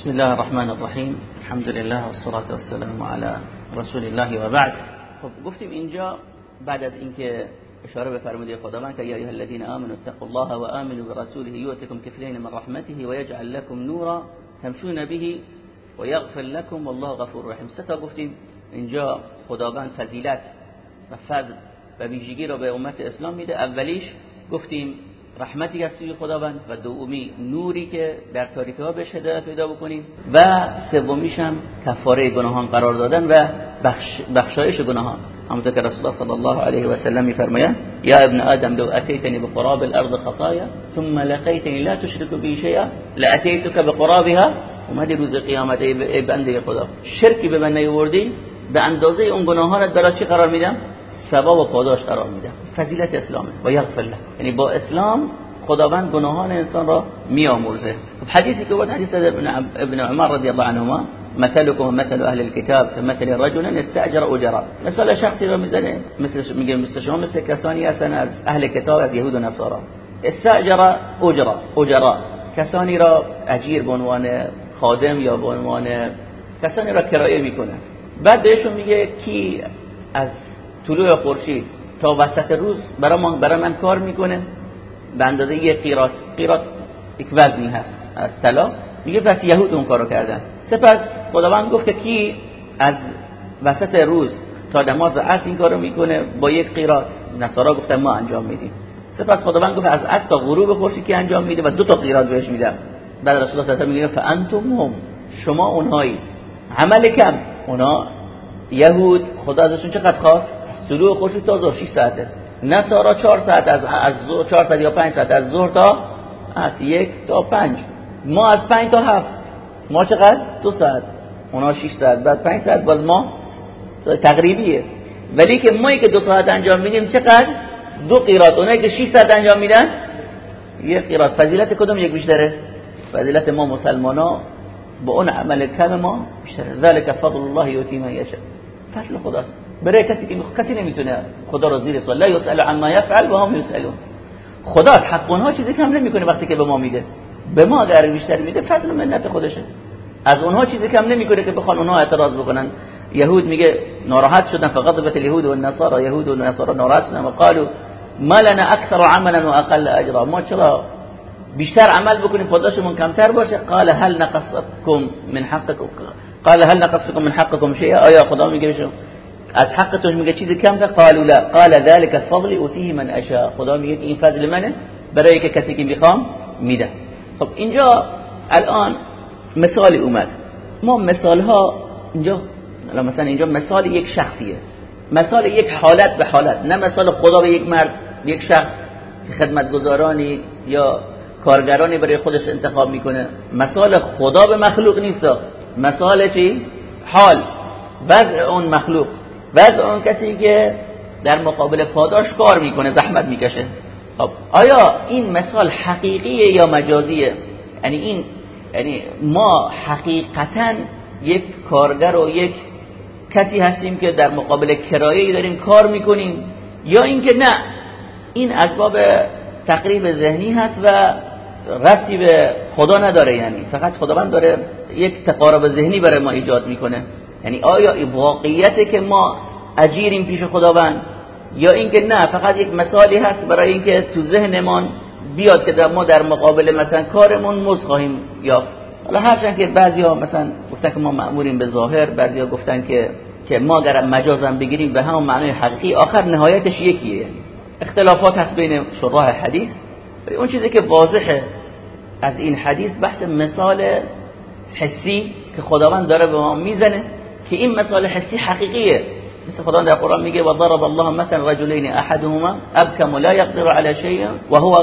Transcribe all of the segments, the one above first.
بسم الله الرحمن الرحیم الحمد لله والصلاة والسلام على رسول الله و بعد خب گفتیم اینجا بعد از اینکه اشاره به خدا من که یا ایها الذين آمنوا اتقوا الله و آمنوا برسوله یؤتکم کفلین من رحمته و یجعل لكم نورا تمشون به و یغفر لكم والله غفور رحیم. ستا گفتیم. اینجا خداوند فضیلت و فضل و ویژگی را به امت اسلام میده. اولیش گفتیم رحمتی از سوی خداوند و دومی نوری که در تاریکی ها بهش هدایت پیدا بکنیم و سومیش هم کفاره گناهان قرار دادن و بخش بخشایش گناهان. همونطور که رسول الله صلی الله علیه و سلم میفرمایند یا ابن آدم لو اتیتنی بقراب الارض خطایا ثم لقیتنی لا تشرك بی شیئا لاتیتک بقرابها اومدی روز قیامت ای بنده خدا. شرکی به من نیوردی به اندازه اون گناهانت برای چی قرار میدم؟ ثواب و پاداش قرار میده فضیلت اسلامه. و یغفر له. یعنی با اسلام خداوند گناهان انسان را میآمرزه. خب حدیثی که بود حدیث ابن ابن عمر رضی الله عنهما مثلكم مثل اهل الكتاب مثل رجل استاجر اجرا. مثل شخصی رو می‌زنه. مثل میگه مثل شما مثل کسانی هستن از اهل کتاب از یهود و نصارا. استاجر اجرا. اجرا. کسانی را اجیر به عنوان خادم یا به عنوان کسانی را کرایه می‌کنه. بعد بهشون میگه کی از طلوع خورشید. تا وسط روز برای من, برای من کار می‌کنه. به اندازه یه قیرات قیرات یک وزنی هست. از طلا. میگه پس یهود اون کارو کردن. سپس خداوند گفت که کی از وسط روز تا نماز عصر این کارو می‌کنه با یک قیرات. نصارا گفتن ما انجام میدیم. سپس خداوند گفت از عصر تا غروب خورشید کی انجام میده و دو تا قیرات بهش میده بعد رسول الله صلی الله علیه و هم. شما اونهایی. عمل کم. اونا یهود. خدا ازشون چقدر خواست؟ طلوع خورشید تا ظهر 6 ساعته نصارا 4 ساعت از از ظهر 4 ساعت یا 5 ساعت. از ظهر تا از یک تا 5 ما از 5 تا 7 ما چقدر؟ دو ساعت. اونا 6 ساعت. بعد 5 ساعت باز ما تقریبیه. ولی که ما که دو ساعت انجام میدیم چقدر؟ دو قیرات. اونایی که 6 ساعت انجام میدن یک قیرات. فضیلت کدوم یک بیشتره؟ فضیلت ما مسلمانا با اون عمل کم ما بیشتره. ذلك فضل الله یؤتی من یشاء. فضل خداست. برای کسی که کسی نمی‌تونه خدا رو زیر سوال لا یسأل عما یفعل و هم یسألون. خدا از حق اونها چیزی کم نمی‌کنه وقتی که به ما میده. به ما اگر بیشتر میده فضل و منت خودشه. از اونها چیزی کم نمی‌کنه که بخوان اونها اعتراض بکنن. یهود میگه ناراحت شدن فغضبت اليهود والنصارى یهود و نصارا ناراحت شدن و قالوا ما لنا اكثر عملا واقل اجرا. ما چرا بیشتر عمل بکنیم؟ پاداشمون کمتر باشه. قال هل نقصتكم من حقكم قال هل نقصتكم من حقكم شيئا آیا خدا میگه از حقتون میگه چیزی کم که قالوا لا. قال ذلك الفضل اوتيه من اشاء خدا میگه این فضل منه برای که کسی که می‌خوام میده. خب اینجا الان مثال اومد. ما مثال ها اینجا مثلا اینجا مثال یک شخصیه. مثال یک حالت به حالت. نه مثال خدا به یک مرد یک شخص خدمتگزارانی یا کارگرانی برای خودش انتخاب می‌کنه. مثال خدا به مخلوق نیست. مثال چی؟ حال. وضع اون مخلوق. وضع اون کسی که در مقابل پاداش کار می‌کنه زحمت می‌کشه. خب آیا این مثال حقیقیه یا مجازیه؟ یعنی این یعنی ما حقیقتا یک کارگر و یک کسی هستیم که در مقابل کرایه داریم کار می‌کنیم یا اینکه نه این اسباب تقریب ذهنی هست و رفتی به خدا نداره. یعنی فقط خداوند داره یک تقارب ذهنی برای ما ایجاد می‌کنه. یعنی آیا این واقعیت که ما اجیریم پیش خداوند یا اینکه نه فقط یک مثالی هست برای اینکه تو ذهنمان بیاد که ما در مقابل مثلا کارمون مز خواهیم یافت. حالا هرچند که بعضی ها مثلا گفتن که ما مأموریم به ظاهر بعضی ها گفتن که که ما اگر مجازم بگیریم به همون معنای حقیقی آخر نهایتش یکیه. اختلافات هست بین شراح حدیث. اون چیزی که واضحه از این حدیث بحث مثال حسی که خداوند داره به ما می‌زنه. که این مثال حسی حقیقیه مثل خدا در قرآن میگه و ضرب الله مثلا رجلین أحدهما ابکم لا يقدر على شيء وهو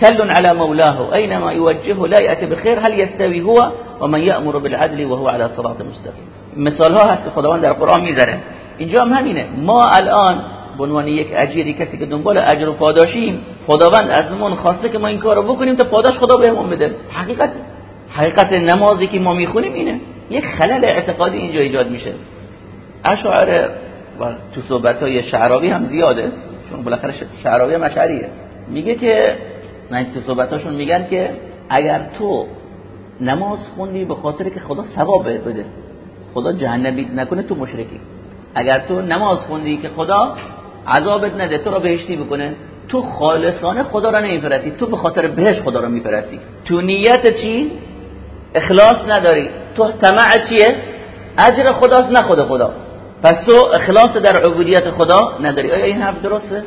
كل على مولاه. أينما يوجهه لا يأتي بخير هل يستوي هو ومن يأمر بالعدل وهو على صراط مستقيم؟ مثال ها هست که خداوند در قرآن میذاره اینجا هم همینه. ما الآن به عنوان یک اجیری کسی که دنبال اجر و پاداشیم خداوند ازمون خواسته که ما این کارو بکنیم تا پاداش خدا بهمون بده. حقیقت حقیقت نمازی که ما میخونیم اینه. یک خلل اعتقادی اینجا ایجاد میشه. اشعار و تو صحبت های شعراوی هم زیاده چون بالاخره شعراوی مشعریه میگه که من تو صحبتاشون میگن که اگر تو نماز خوندی به خاطر که خدا ثواب بده خدا جهنمی نکنه تو مشرکی. اگر تو نماز خوندی که خدا عذابت نده تو را بهشتی بکنه تو خالصانه خدا را نمیپرستی تو به خاطر بهش خدا را میپرستی. تو نیت چی؟ اخلاص نداری. تو طمع چیه؟ اجر خداست نه خود خدا. پس تو اخلاص در عبودیت خدا نداری. آیا این حرف درسته؟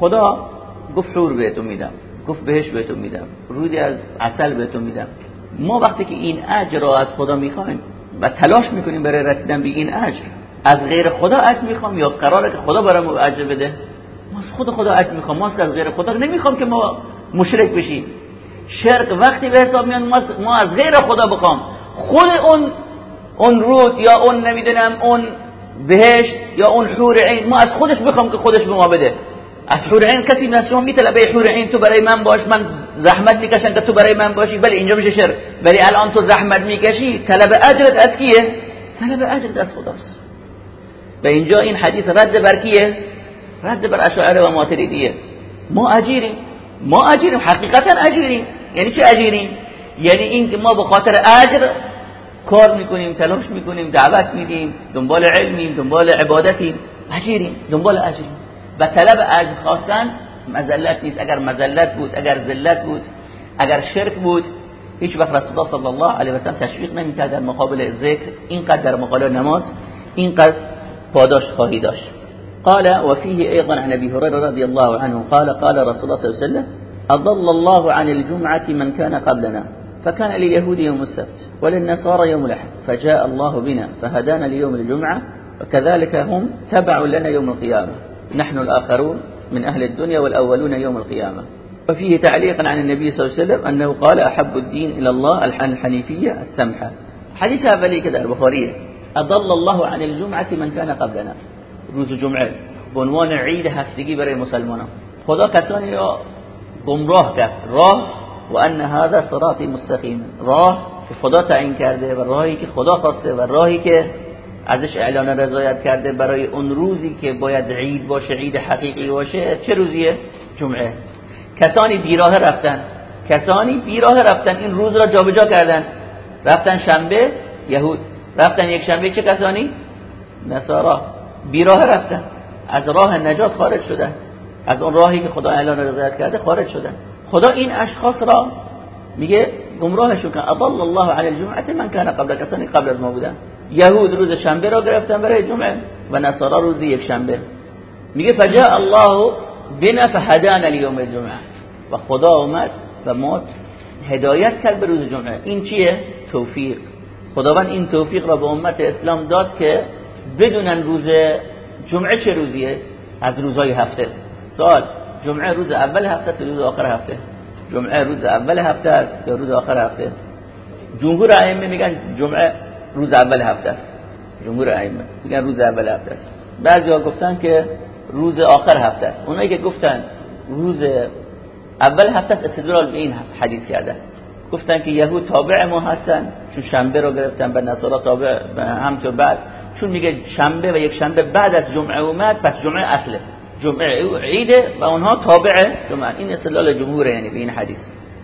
خدا گفت حور بهتون میدم گفت بهش بهتون میدم رودی از عسل بهتون میدم. ما وقتی که این اجر را از خدا می‌خوایم و تلاش می‌کنیم برای رسیدن به این اجر از غیر خدا اجر می‌خوام یا قراره که خدا برام اجر بده؟ ما از خود خدا اجر می‌خوام ما از غیر خدا نمی‌خوام که ما مشرک بشیم. شرک وقتی به حساب میان ما از غیر خدا بخوام. خود اون اون رود یا اون نمی‌دونم اون بهش یا اون حور عین. ما از خودش بخوام که خودش به ما بده. از حور عین کسی من شما میطلبه حور عین تو برای من باش من زحمت می‌کشم که تو برای من باشی. ولی اینجا میشه شر ولی الان تو زحمت می‌کشی طلب اجرت از کیه؟ طلب اجرت از خداست. و اینجا این حدیث رد بر کیه؟ رد بر اشاعره و ماتریدیه. ما اجیریم. ما اجیریم. حقیقتا اجیریم. یعنی چه اجیریم؟ یعنی این که ما به خاطر اجر کار می‌کنیم تلاش می‌کنیم دعوت میدیم دنبال علمیم دنبال عبادتیم اجیریم دنبال اجریم. و طلب اجر خواستن مزلت نیست. اگر مزلت بود اگر ذلت بود اگر شرک بود هیچ وقت رسول الله صلی الله علیه و سلم تشویق نمی‌کرد در مقابل ذکر. اینقدر در مقابل نماز اینقدر پاداش خواهی داشت. قال وفيه أيضا عن أبي هريرة رضي الله عنه. قال قال رسول الله صلى الله عليه وسلم أضل الله عن الجمعة من كان قبلنا. فكان لليهود يوم السبت وللنصارى يوم الأحد فجاء الله بنا فهدانا ليوم الجمعة وكذلك هم تبع لنا يوم القيامة. نحن الآخرون من أهل الدنيا والأولون يوم القيامة. وفيه تعليقا عن النبي صلى الله عليه وسلم أنه قال أحب الدين إلى الله الحنيفية السمحة. حديث أولي كده البخاري. أضل الله عن الجمعة من كان قبلنا. روز جمعة. به عنوان عید هفتگی برای مسلمانان. خدا کسانی را گمراه راه و ان هذا صراطی مستقیم. راه که خدا تعیین کرده و راهی که خدا خواسته و راهی که ازش اعلان رضایت کرده برای اون روزی که باید عید باشه عید حقیقی باشه چه روزیه؟ جمعه. کسانی بیراه رفتن. کسانی بیراه رفتن. این روز را جابجا کردن. رفتن شنبه یهود. رفتن یک شنبه چه کسانی؟ نصارا. بیراه رفتن. از راه نجات خارج شدن. از اون راهی که خدا اعلان رضایت کرده خارج شدن. خدا این اشخاص را میگه گمراهشون کن. اضل الله علی الجمعه من کان قبل. کسانی قبل از ما بودن. یهود روز شنبه را گرفتن برای جمعه و نصارا روز یک شنبه. میگه فجاء الله بنا فهدانا لیوم الجمعه و خدا اومد و ما هدایت کرد به روز جمعه. این چیه؟ توفیق. خداوند این توفیق را به امت اسلام داد که بدونن روز جمعه چه روزیه. از روزهای هفته. سوال جمعه روز اول هفته است روز آخر هفته. جمعه روز اول هفته است یا روز آخر هفته. جمهور ائمه میگن جمعه روز اول هفته است. جمهور ائمه میگن روز اول هفته است. بعضیا گفتن که روز آخر هفته است. اونایی که گفتن روز اول هفته است استدلال به این حدیث کردن گفتن که یهود تابع ما هستن چون شنبه رو گرفتن به نصارا تابع همطور بعد. چون میگه شنبه و یک شنبه بعد از جمعه اومد پس جمعه اصله. جمعه عیده و اونها تابع جمعه. این استدلال جمهوره یعنی به این حدیث.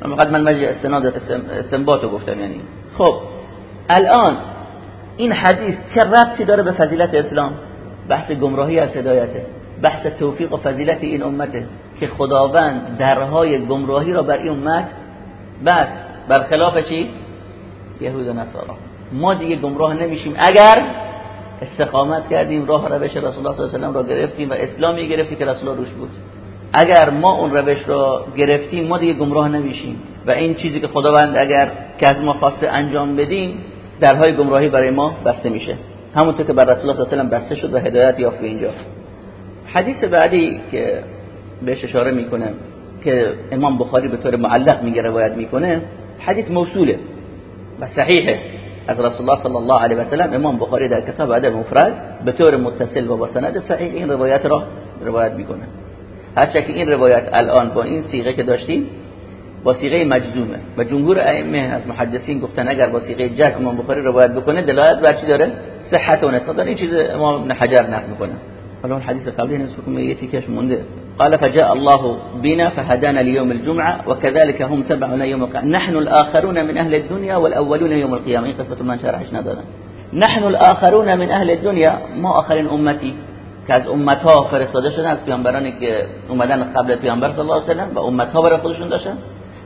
من فقط من مجلس استناد استنباطو گفتم یعنی. خب الان این حدیث چه ربطی داره به فضیلت اسلام؟ بحث گمراهی از هدایته. بحث توفیق و فضیلت این امته که خداوند درهای گمراهی را بر این امت بس برخلاف چی؟ یهود و نصارا. ما دیگه گمراه نمیشیم. اگر استقامت کردیم راه روش رسول الله صلی الله علیه و را گرفتیم و اسلامی گرفتیم که رسول الله روش بود. اگر ما اون روش را گرفتیم ما دیگه گمراه نمیشیم. و این چیزی که خداوند اگر که از ما خواسته انجام بدیم درهای گمراهی برای ما بسته میشه. همونطور که بر رسول الله صلی الله علیه و بسته شد و هدایت یافت اینجا. حدیث بعدی که بهش اشاره می‌کنه که امام بخاری به طور معلق میگه روایت می‌کنه حدیث موصوله و صحیحه. از رسول الله صلی الله علیه و سلم امام بخاری در کتاب ادب مفرد به طور متصل و با سند صحیح این روایت را روایت می‌کنه هرچه که این روایت الان با این سیغه که داشتیم با سیغه مجزومه و جمهور ائمه از محدثین گفتن اگر با سیغه جزم امام بخاری روایت بکنه دلالت بر چی داره صحت و نسبت این چیز امام ابن حجر نقل می‌کنه حالا اون حدیث قبلی نسبت کنم یه مونده قال فجاء الله بنا فهدانا ليوم الجمعة وكذلك هم تبعنا يوم القيامة. نحن الآخرون من أهل الدنيا والأولون يوم القيامة. قسمت من نحن الآخرون من أهل الدنيا ما آخرین امتی که از أمتها فرستاده شدن. از پیامبرانی که اومدن قبل پیامبر صلی الله علیه و سلم و أمتها برای خودشون داشتن.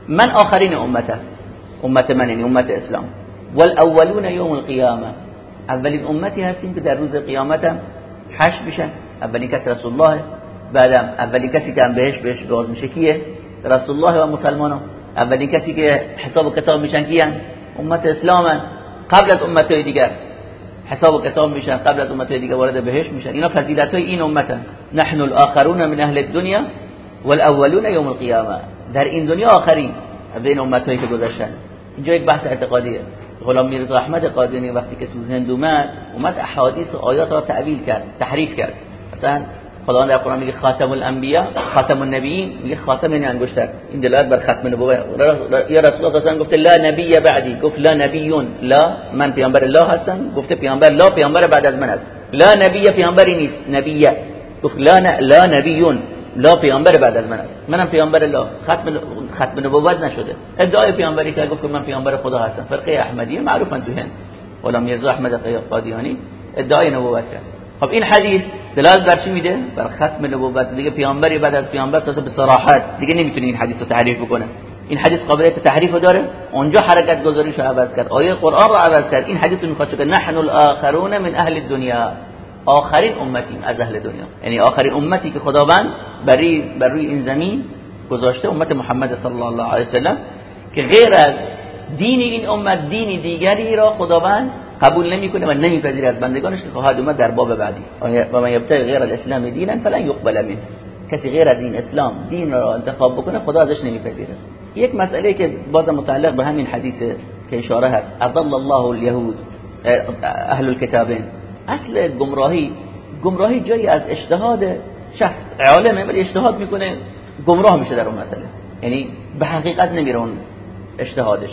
من آخرین أمته. أمت من؟ یعنی أمت اسلام. والأولون یوم القیامه اولین أمتی هستیم که در روز قیامت هم حشر میشن. اولین کسی رسول الله. بعدم اولین کسی که هم بهش بهش باز میشه کیه؟ رسول الله و مسلمانان اولین کسی که حساب و کتاب میشن کیان؟ امت اسلامن. قبل از امت دیگر. حساب و کتاب میشن قبل از امت دیگر وارد بهش میشن. اینا فضیلت های این امتن. نحن الاخرون من اهل الدنیا والاولون یوم القیامه. در این دنیا آخرین. بین امتایی که گذشتن. اینجا یک بحث اعتقادیه. غلام میرزا احمد قادیانی وقتی که تو هند اومد اومد احادیث و آیات را تعویل کرد تحریف کرد. مثلا خداوند در قرآن میگه خاتم الانبیا خاتم النبیین میگه خاتم این انگشتر. این دلالت بر ختم نبوت. یا رسول الله صلی گفته لا نبی بعدی گفت لا نبیون لا من پیامبر الله هستم. گفته پیامبر لا پیامبر بعد از من است. لا نبی پیامبری نیست نبیه گفت لا لا نبیون لا پیامبر بعد از من است. منم پیامبر الله. ختم ختم نبوت نشده. ادعای پیامبری که گفت من پیامبر خدا هستم. فرقه احمدیه معروفن تو هند. ولا میرزا احمد قادیانی. ادعای نبوت کرد. خب این حدیث دلالت بر چی میده؟ بر ختم نبوت. دیگه پیامبری بعد از پیامبر ساسه به صراحت. دیگه نمی‌تونه این حدیث رو تحریف بکنه. این حدیث قابلیت تحریف داره. اونجا حرکت گذاریش رو عوض کرد. آیه قرآن رو عوض کرد. این حدیث رو می‌خواد که نحن الاخرون من اهل الدنیا. آخرین امتیم از اهل دنیا. یعنی آخرین امتی که خداوند بری بر روی این زمین گذاشته امت محمد صلی الله علیه وسلم که غیر از دین این امت دینی دیگری را خداوند قبول نمی‌کنه و نمیپذیره از بندگانش که خواهد اومد در باب بعدی. و من یبتغی غیر الاسلام دینا فلن یقبل منه. کسی غیر از این اسلام دین را انتخاب بکنه خدا ازش نمیپذیره. یک مسئله که باز متعلق به همین حدیث که اشاره هست. اضل الله الیهود اهل الكتابین اصل گمراهی گمراهی جایی از اجتهاد شخص عالمه ولی اجتهاد می‌کنه گمراه میشه در اون مسئله. یعنی به حقیقت نمیره اون اجتهادش.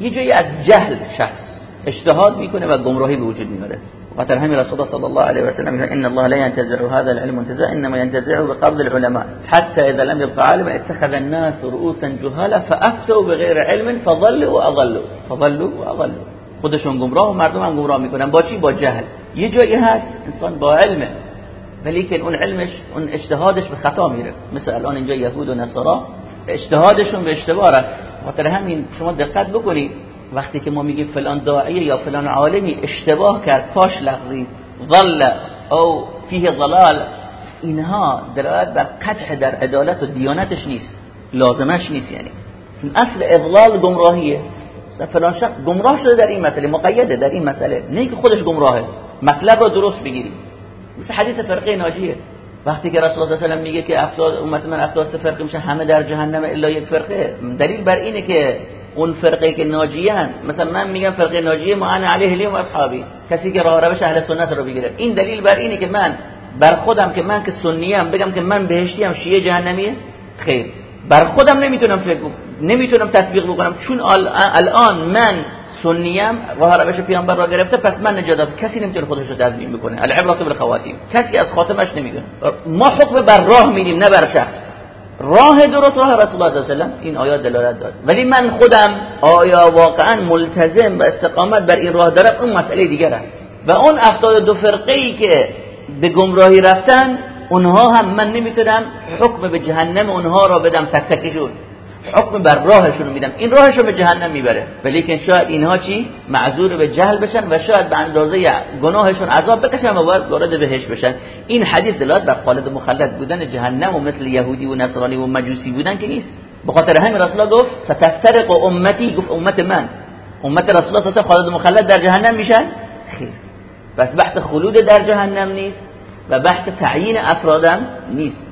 یه جایی از جهل شخص. اجتهاد می‌کنه و گمراهی به وجود میاره وقال همین رسول الله صلی الله علیه و سلم ان الله لا ينتزع هذا العلم انتزاع انما ينتزعه بقبض العلماء. حتى اذا لم يبقى عالما اتخذ الناس رؤوسا جهالا فافتوا بغير علم فضلوا واضلوا فضلوا واضلوا خودشون گمراه و مردم هم گمراه می‌کنن. با چی؟ با جهل. یه جایی هست انسان با علمه. ولی که اون علمش اون اجتهادش به خطا میره. مثل الان اینجا یهود و نصارا اجتهادشون به اشتباه خاطر همین شما دقت بکنید. وقتی که ما میگیم فلان داعیه یا فلان عالمی اشتباه کرد. پاش لغزید ضل. او فیه ضلال. اینها دلالت بر قطع در عدالت و دیانتش نیست. لازمش نیست یعنی. اصل اضلال گمراهیه. فلان شخص گمراه شده در این مسئله مقیده در این مسئله. نه که خودش گمراهه. مطلب رو درست بگیری مثل حدیث فرقه ناجیه. وقتی که رسول الله صلی الله میگه که افراد امت من افراد فرقه میشه همه در جهنم الا یک فرقه. دلیل بر اینه که اون فرقه که ناجیان. مثلا من میگم فرقه ناجیه انا علیه اليوم و اصحابی. کسی که راه روش اهل سنت رو بگیره. این دلیل بر اینه که من بر خودم که من که سنیم بگم که من بهشتی ام شیعه جهنمیه؟ خیر. بر خودم نمی‌تونم فکر نمی‌تونم تطبیق بکنم. چون الان من سنیم راه روش پیامبر را گرفته پس من نجات کسی نمی‌تونه خودش رو تضمین بکنه. العبرة بالخواتیم. کسی از خاتمش نمی‌دونه. ما حکم بر راه میدیم نه بر شخص. راه درست راه رسول الله صلی الله علیه و این آیات دلالت داد. ولی من خودم آیا واقعا ملتزم و استقامت بر این راه دارم؟ اون مسئله دیگره و اون افتاد دو فرقه ای که به گمراهی رفتن اونها هم من نمی‌تونم حکم به جهنم اونها را بدم. تک تکشون حکم بر راهشون میدم. این راهشون به جهنم می‌بره. ولی که شاید اینها چی؟ معذور به جهل بشن و شاید به اندازه گناهشون عذاب بکشن و باید وارد بهش بشن. این حدیث دلالت بر خالد مخلد بودن جهنم و مثل یهودی و نصرانی و مجوسی بودن که نیست. به خاطر همین رسول گفت ستفترق امتی. گفت امت من. امت رسول الله خالد مخلد در جهنم میشن؟ خیر. بس بحث خلود در جهنم نیست و بحث تعیین افرادم نیست.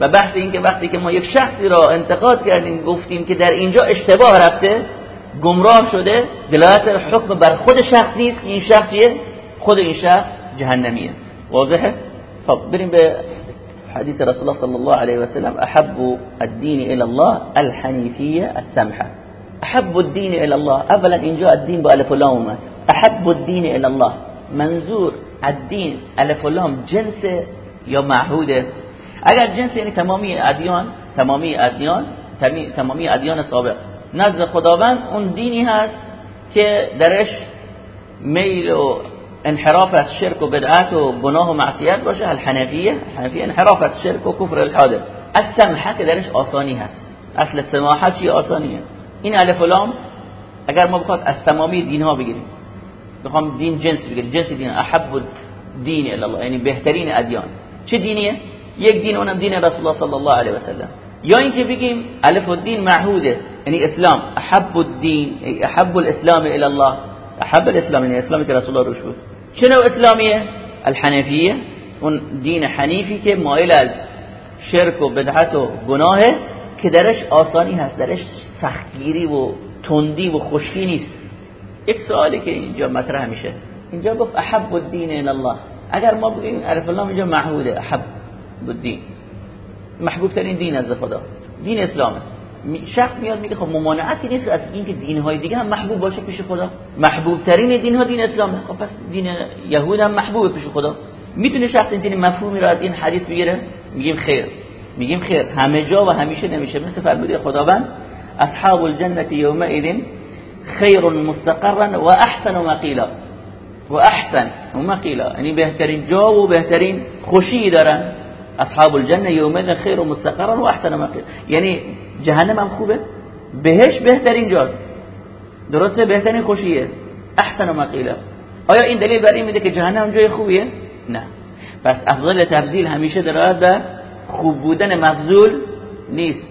و بحث این که وقتی که ما یک شخصی را انتقاد کردیم گفتیم که در اینجا اشتباه رفته گمراه شده دلالت حکم بر خود شخص نیست که این شخصیه خود این شخص جهنمیه. واضحه؟ خب بریم به حديث رسول الله صلى الله عليه وسلم أحب الدين إلى الله الحنيفية السمحة أحب الدين إلى الله. أولا إن جاء الدين بألف ولام أحب الدين إلى الله. منظور الدين ألف ولام جنس یا معهود اگر جنس یعنی تمامی ادیان تمامی ادیان تمامی ادیان سابق. نزد خداوند اون دینی هست که درش میل و انحراف از شرک و بدعت و گناه و معصیت باشه الحنفیه. الحنفیه انحراف از شرک و کفر الحادث. از سمحه درش آسانی هست. اصل سماحت چی آسانیه؟ این الف لام اگر ما بخواد از تمامی دین ها بگیریم. بخوام دین جنس بگیریم. جنس دین احب دین الله یعنی بهترین ادیان. چه دینیه؟ یک دین اونم دین رسول الله صلی الله علیه و سلم یا اینکه بگیم الف الدین معهوده یعنی اسلام. احب الدین احب الاسلام الى الله. احب الاسلام یعنی اسلامی که رسول الله روش بود. چه نوع اسلامیه؟ الحنفیه اون دین حنیفی که مایل از شرک و بدعت و گناهه که درش آسانی هست درش سختگیری و تندی و خشکی نیست. یک سوالی که اینجا مطرح میشه. اینجا گفت احب الدین الى الله. اگر ما بگیم عرف الله اینجا محموده احب. الدین محبوب ترین دین از خدا. دین اسلامه شخص میاد میگه خب ممانعتی نیست از اینکه دین های دیگه هم محبوب باشه پیش خدا. محبوب ترین دین ها دین اسلامه خب پس دین یهود هم محبوب پیش خدا. می‌تونه شخص این مفهومی را از این حدیث بگیره؟ میگیم خیر. میگیم خیر. همه جا و همیشه نمیشه. مثل فرموده خداوند اصحاب الجنه یومئذ خیر مستقرا و احسن مقیلا. و احسن و مقیلا. یعنی بهترین جا و بهترین خوشی دارن. اصحاب الجنه یومئذ خیر مستقرا و احسن مقیلا یعنی جهنم هم خوبه؟ بهش بهترین جاست. درسته؟ بهترین خوشیه. احسن مقیلا آیا این دلیل بر این میده که جهنم جای خوبیه؟ نه. پس افضل تفضیل همیشه دارد به خوب بودن مفضول نیست.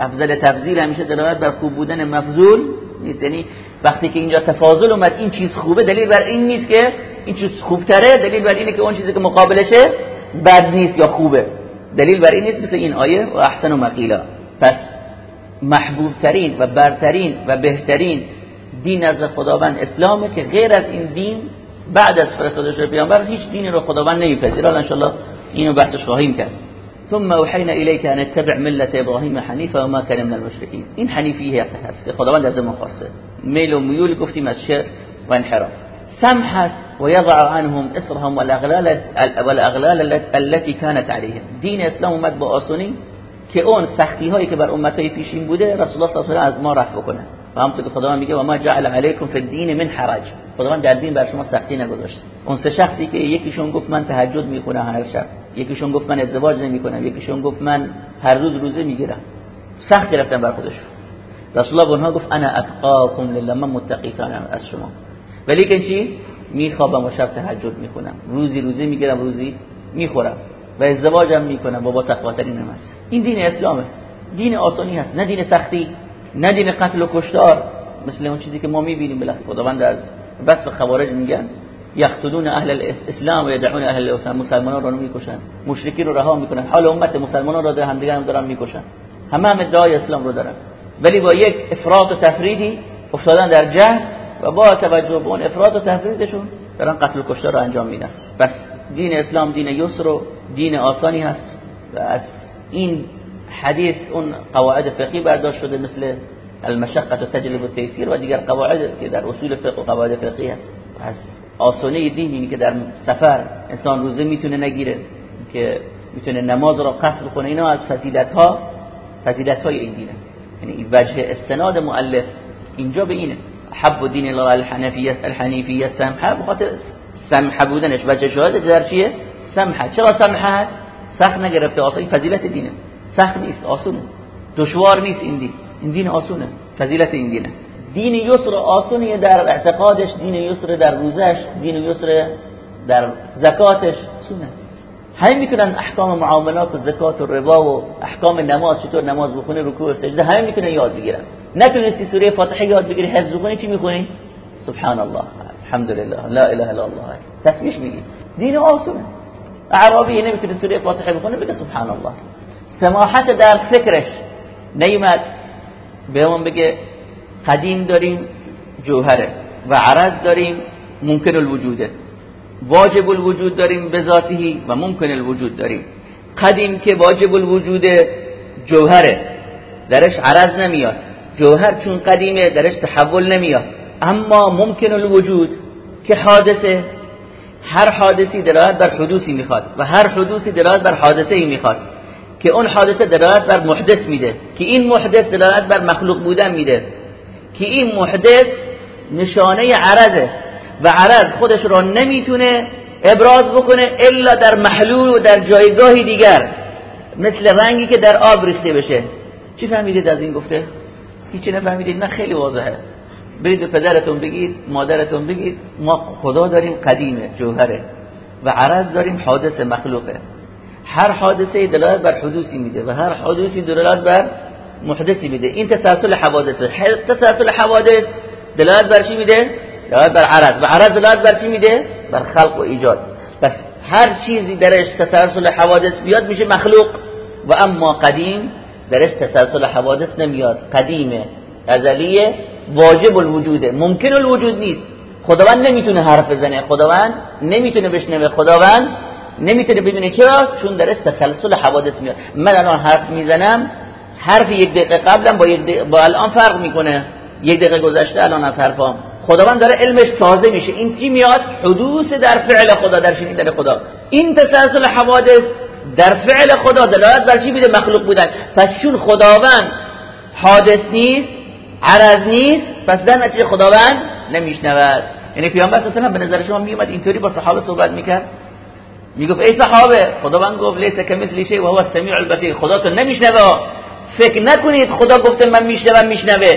افضل تفضیل همیشه دلالت بر خوب بودن مفضول نیست. یعنی وقتی که اینجا تفاضل اومد این چیز خوبه دلیل بر این نیست که این چیز خوبتره. دلیل بر اینه که اون چیزی که مقابلشه بد نیست یا خوبه. دلیل بر این نیست مثل این آیه و احسن و مقیلا. پس محبوب ترین و برترین و بهترین دین از خداوند اسلامه که غیر از این دین بعد از فرستاده شده پیامبر هیچ دینی رو خداوند نمیپذیره. ان شاء اینو بحثش خواهیم کرد. ثم اوحينا اليك ان اتبع مله ابراهيم حنيفا وما كان من المشركين این حنیفیه هست که خداوند از ما خواسته. میل و میول گفتیم از شر و انحراف. سمح هست و یضع عنهم اصرهم والاغلال والاغلال التي كانت عليهم. دین اسلام اومد با آسونی که اون سختی هایی که بر امتهای پیشین بوده رسول الله صلی الله علیه از ما رفع بکنه. و همونطور که خداوند میگه و ما جعل علیکم فی الدین من حرج. خداوند در دین بر شما سختی نگذاشته اون سه شخصی که یکیشون گفت من تهجد می‌خونم هر شب یکیشون گفت من ازدواج نمی‌کنم یکیشون گفت من هر روز روزه می‌گیرم. سخت گرفتن بر خودش رسول الله اونها گفت انا اتقاکم لله من متقیتانم از شما. ولی که چی؟ میخوابم و شب تهجد می‌کنم روزی روزه می‌گیرم روزی می‌خورم. و ازدواجم می‌کنم. با تقواترین هست این دین اسلامه. دین آسانی هست. نه دین سختی نه دین قتل و کشتار. مثل اون چیزی که ما می‌بینیم. بالاخره خداوند از بس خوارج میگن یقتلون اهل الاسلام و یدعون اهل الاوثان مسلمانان رو می‌کشن. مشرکی رو رها می‌کنن. حال امت مسلمانان رو در همدیگه هم دارن می‌کشن. همه هم ادعای اسلام رو دارن. ولی با یک افراط و تفریدی افتادن در جهل. و با توجه به اون افراط و تفریدشون دارن قتل و کشتار رو انجام میدن. بس دین اسلام دین یسر و دین آسانی هست و از این حدیث اون قواعد فقهی برداشت شده مثل المشقه و تجربه و تیسیر و دیگر قواعد که در اصول فقه و قواعد فقهی هست. از آسانه دین اینی که در سفر انسان روزه می‌تونه نگیره که می‌تونه نماز را قصر کنه اینا از فضیلت ها فضیلت های این دینه. یعنی وجه استناد مؤلف اینجا به اینه. حب دین الله الحنفیه الحنیفیه سمحه بخاطر سمحه بودنش. وجه شهادت در چیه؟ سمحه چرا سمحه هست سخت نگرفته. آسان فضیلت دینه. سخت نیست. آسونه دشوار نیست این دین. این دین آسونه. فضیلت این دینه. دین یسر آسونیه در اعتقادش دین یسر در روزش دین یسر در زکاتش. سونه همه می‌تونن احکام معاملات و زکات و ربا و احکام نماز. چطور نماز بخونه رکوع و سجده؟ همه می‌تونن یاد بگیرن. نتونستی سوره فاتحه یاد بگیری حفظ بکنی چی می‌خونی؟ سبحان الله الحمدلله. لا اله الا الله. تسبیح میگی. دین آسونه. عربی نمی‌تونه سوره فاتحه بخونه بگه سبحان الله سماحت در فکرش نیمد به اون بگه قدیم داریم جوهره. و عرض داریم ممکن الوجوده. واجب الوجود داریم به ذاته و ممکن الوجود داریم. قدیم که واجب الوجود جوهره. درش عرض نمیاد. جوهر چون قدیمه درش تحول نمیاد اما ممکن الوجود که حادثه هر حادثی دلالت بر حدوثی می‌خواد و هر حدوثی دلالت بر حادثه ای می‌خواد که اون حادثه دلالت بر محدث میده که این محدث دلالت بر مخلوق بودن میده که این محدث نشانه عرضه و عرض خودش را نمی‌تونه ابراز بکنه الا در محلول و در جایگاهی دیگر مثل رنگی که در آب ریخته بشه چی فهمیدید از این گفته؟ هیچی نفهمیدید نه خیلی واضحه. برید به پدرتون بگید مادرتون بگید ما خدا داریم قدیمه جوهره. و عرض داریم حادث مخلوقه. هر حادثه دلالت بر حدوثی میده و هر حدوثی دلالت بر محدثی میده. این تسلسل حوادث. تسلسل حوادث دلالت بر چی میده؟ دلالت بر عرض. و عرض دلالت بر چی میده؟ بر خلق و ایجاد. پس هر چیزی درش تسلسل حوادث بیاد میشه مخلوق. و اما قدیم درش تسلسل حوادث نمیاد. قدیمه ازلیه واجب الوجوده ممکن الوجود نیست. خداوند نمی‌تونه حرف بزنه. خداوند نمی‌تونه بشنوه. خداوند نمی‌تونه ببینه چرا؟ چون درش تسلسل حوادث میاد. من الان حرف می‌زنم. حرف یک دقیقه قبلا با, یک با الان فرق می‌کنه. یک دقیقه گذشته الان از حرفام. خداوند داره علمش تازه میشه. این چی میاد؟ حدوث در فعل خدا در شنیدن خدا. این تسلسل حوادث در فعل خدا دلالت بر چی میده مخلوق بودن. پس چون خداوند حادث نیست عرض نیست پس در نتیجه خداوند نمیشنود. یعنی پیامبر صلی الله به نظر شما میومد اینطوری با صحابه صحبت می‌کرد؟ می‌گفت ای صحابه خداوند گفت لیس کمثل شیء و هو السمیع البصیر. خدا تو نمیشنوه. فکر نکنید خدا گفته من میشنوم میشنوه.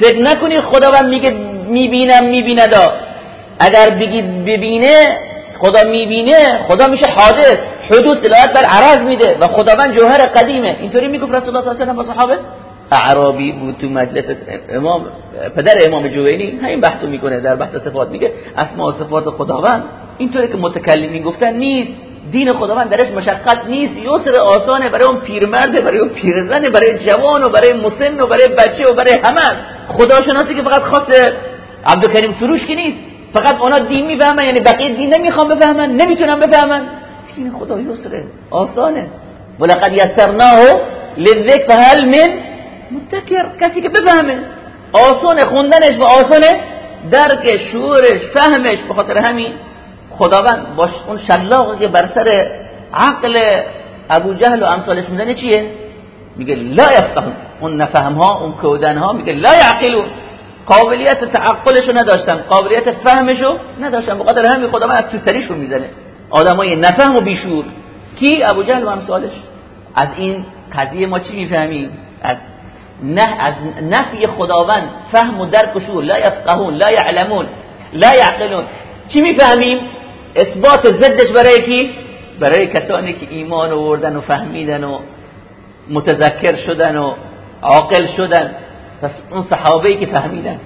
فکر نکنید خداوند میگه می‌بینم میبیندا اگر بگید ببینه خدا می‌بینه خدا میشه حادث. حدوث دلالت بر عرض میده و خداوند جوهر قدیمه. اینطوری می‌گفت رسول الله صلی الله علیه و با صحابه؟ اعرابی بود تو مجلس امام پدر امام جوینی همین بحثو می‌کنه در بحث صفات. میگه اسماء و صفات خداوند اینطوری که متکلمین گفتن نیست. دین خداوند درش مشقت نیست. یسر آسانه برای اون پیرمرده برای اون پیرزنه برای جوان و برای مسن و برای بچه و برای همه. خداشناسی که فقط خاص عبدالکریم سروش که نیست. فقط اونا دین می‌فهمن یعنی بقیه دین نمی‌خوام بفهمن نمی‌تونن بفهمن. دین خدا یسره. آسانه. ولقد یسرناه للذکر فهل من متکر کسی که بفهمه. آسانه خوندنش و آسانه درک شعورش فهمش. به خاطر همین خداوند باش اون شلاقی که بر سر عقل ابو جهل و امثالش می‌زنه چیه؟ میگه لا یفقهون. اون نفهم ها اون کودن ها میگه لا یعقلون. قابلیت تعقلشو نداشتن قابلیت فهمشو نداشتن. به خاطر همین خداوند تو سریشون می‌زنه. آدمای نفهم و بیشور. کی؟ ابو جهل و امثالش از این قضیه ما چی می‌فهمیم؟ از نه از نفی خداوند فهم و درک و شعور. لا یفقهون لا یعلمون لا یعقلون. چی می‌فهمیم؟ اثبات زدش برای کی؟ برای کسانی که ایمان آوردن و فهمیدن و متذکر شدن و عاقل شدن. پس اون صحابه که فهمیدن.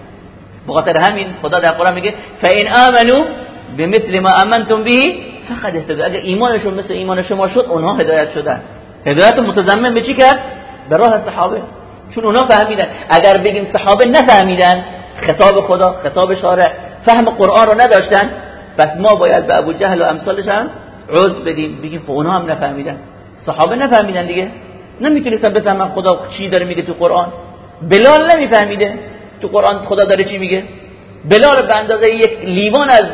بخاطر همین خدا در قرآن میگه فین آمنو بمثل ما امنتم به فقد اهتدوا اگر ایمانشون مثل ایمان شما شد اونها هدایت شدن. هدایت متضمن به چی کرد؟ به راه صحابه. چون اونا فهمیدن. اگر بگیم صحابه نفهمیدن خطاب خدا خطاب شارع فهم قرآن رو نداشتن پس ما باید به ابو جهل و امثالش هم عذر بدیم. بگیم خب اونا هم نفهمیدن. صحابه نفهمیدن دیگه. نمی‌تونستن بفهمن خدا چی داره میگه تو قرآن. بلال نمیفهمیده. تو قرآن خدا داره چی میگه؟ بلال به اندازه یک لیوان از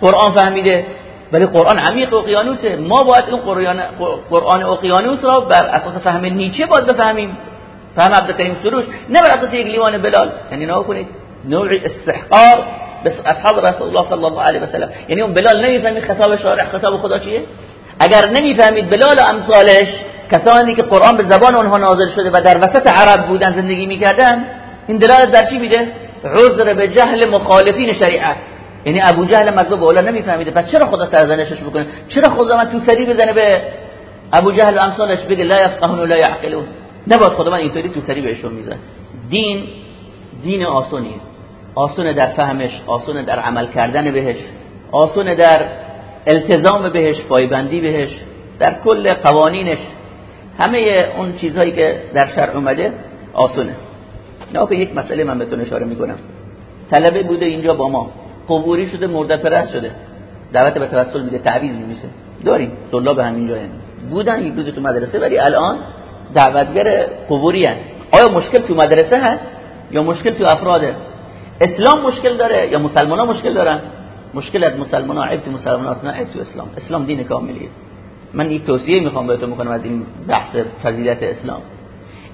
قرآن فهمیده. ولی قرآن عمیق اقیانوسه. ما باید این قرآن قرآن اقیانوس را بر اساس فهم نیچه باید بفهمیم. فهم عبدالکریم سروش نه بر اساس یک لیوان بلال. یعنی نه کنید نوع استحقار بس اصحاب رسول الله صلی الله علیه و سلم. یعنی اون بلال نمی‌فهمید خطاب شارع خطاب خدا چیه؟ اگر نمی‌فهمید بلال و امثالش کسانی که قرآن به زبان اونها نازل شده و در وسط عرب بودن زندگی می‌کردن این دلالت در چی میده؟ عذر به جهل مخالفین شریعت. یعنی ابو جهل مذهب اولا نمیفهمیده. پس چرا خدا سرزنشش بکنه؟ چرا خدا من تو سری بزنه به ابو جهل امثالش بگه لا یفقهون و لا نباید خدا من اینطوری تو سری بهشون میزن دین دین آسونیه آسونه در فهمش آسونه در عمل کردن بهش آسونه در التزام بهش پایبندی بهش در کل قوانینش. همه اون چیزهایی که در شرع اومده آسونه. نه یک مسئله من بهتون اشاره می‌کنم. طلبه بوده اینجا با ما. قبوری شده مرده پرست شده. دعوت به توسل میده تعویض میمیسه داریم. طلاب همینجا هن. بودن یک روز تو مدرسه ولی الان دعوتگر قبوری هن. آیا مشکل تو مدرسه هست؟ یا مشکل تو افراده؟ اسلام مشکل داره یا مسلمان ها مشکل دارن؟ مشکل از مسلمان ها عیب تو مسلمان ها عیب تو اسلام. اسلام دین کاملیه. من یک توصیه می‌خوام بهتون می‌کنم از این بحث فضیلت اسلام.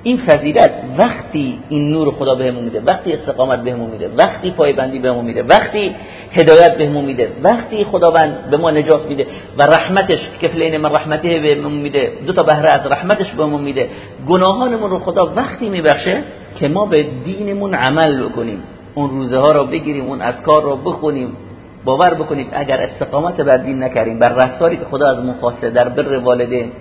این فضیلت وقتی این نور خدا بهمون میده وقتی استقامت بهمون میده وقتی پایبندی بهمون میده وقتی هدایت بهمون میده وقتی خداوند به ما نجات میده و رحمتش کفلین من رحمته بهمون میده دو تا بهره از رحمتش بهمون میده گناهانمون رو خدا وقتی میبخشه که ما به دینمون عمل بکنیم اون روزه ها رو بگیریم اون اذکار رو بخونیم باور بکنید اگر استقامت بر دین نکردیم بر رفتاری که خدا از خواسته در بر والدین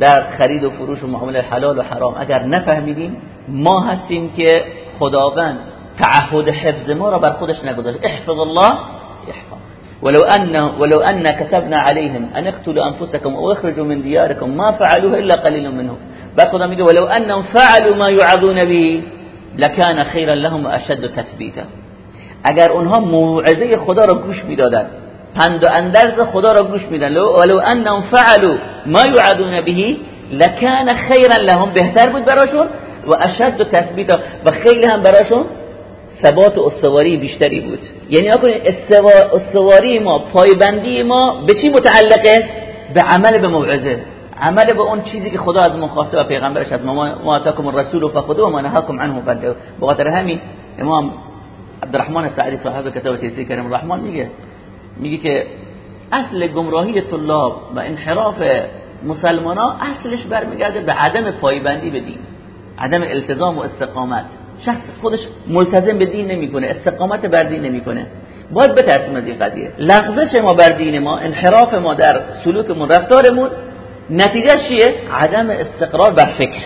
در خرید و فروش و معامله حلال و حرام. اگر نفهمیدیم ما هستیم که خداوند تعهد حفظ ما را بر خودش نگذاشت. احفظ الله احفظ. ولو ان ولو ان كتبنا عليهم ان اقتلوا انفسكم او اخرجوا من دياركم ما فعلوه الا قليل منهم. بعد خدا میگه ولو انهم فعلوا ما يعظون به لكان خيرا لهم واشد تثبيتا. اگر اونها موعظه خدا را گوش می‌دادند پند و اندرز خدا را گوش میدن. ولو انهم فعلوا ما يعدون به لكان خيرا لهم. بهتر بود براشون و اشد تثبیتا. و خیلی هم براشون ثبات و استواری بیشتری بود. یعنی اکنید استواری ما پایبندی ما به چی متعلقه؟ به عمل به موعظه. عمل به اون چیزی که خدا از ما خواسته و پیغمبرش از ما ما اتاکم الرسول فخذوه و ما نهاکم عنه. فانتهوا بخاطر همین امام عبدالرحمن سعدی صاحب کتاب تفسیر کریم الرحمن میگه میگه که اصل گمراهی طلاب و انحراف مسلمان ها اصلش برمیگرده به عدم پایبندی به دین عدم التزام و استقامت. شخص خودش ملتزم به دین نمی‌کنه استقامت بر دین نمی‌کنه. باید بترسیم از این قضیه. لغزش ما بر دین ما انحراف ما در سلوکمون رفتارمون نتیجه چیه؟ عدم استقرار بر فکر.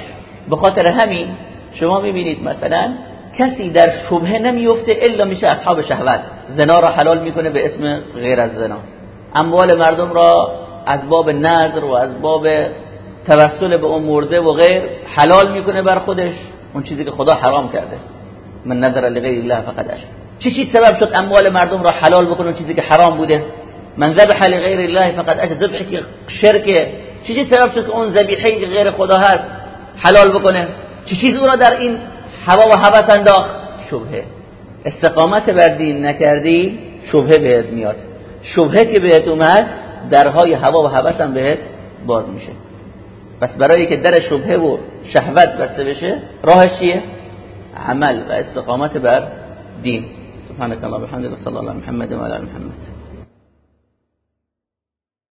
به خاطر همین شما می‌بینید مثلا کسی در شبهه نمیفته الا میشه اصحاب شهوت. زنا را حلال می‌کنه به اسم غیر از زنا. اموال مردم را از باب نظر و از باب توسل به اون مرده و غیر حلال می‌کنه بر خودش. اون چیزی که خدا حرام کرده. من نظر لغیر الله فقط اش چه چیز سبب شد اموال مردم را حلال بکنه اون چیزی که حرام بوده؟ من ذبح لغیر الله فقط اش ذبحی که شرکه چیز سبب شد که اون ذبیحه غیر خدا هست حلال بکنه؟ چه چیز او را در این هوا و هوس انداخت. شبهه. استقامت بر دین نکردی شبهه بهت میاد. شبهه که بهت اومد درهای هوا و هوس هم بهت باز میشه. پس برای که در شبهه و شهوت بسته بشه راهش چیه؟ عمل و استقامت بر دین. سبحانك الله وبحمدك صلی الله محمد و علی محمد.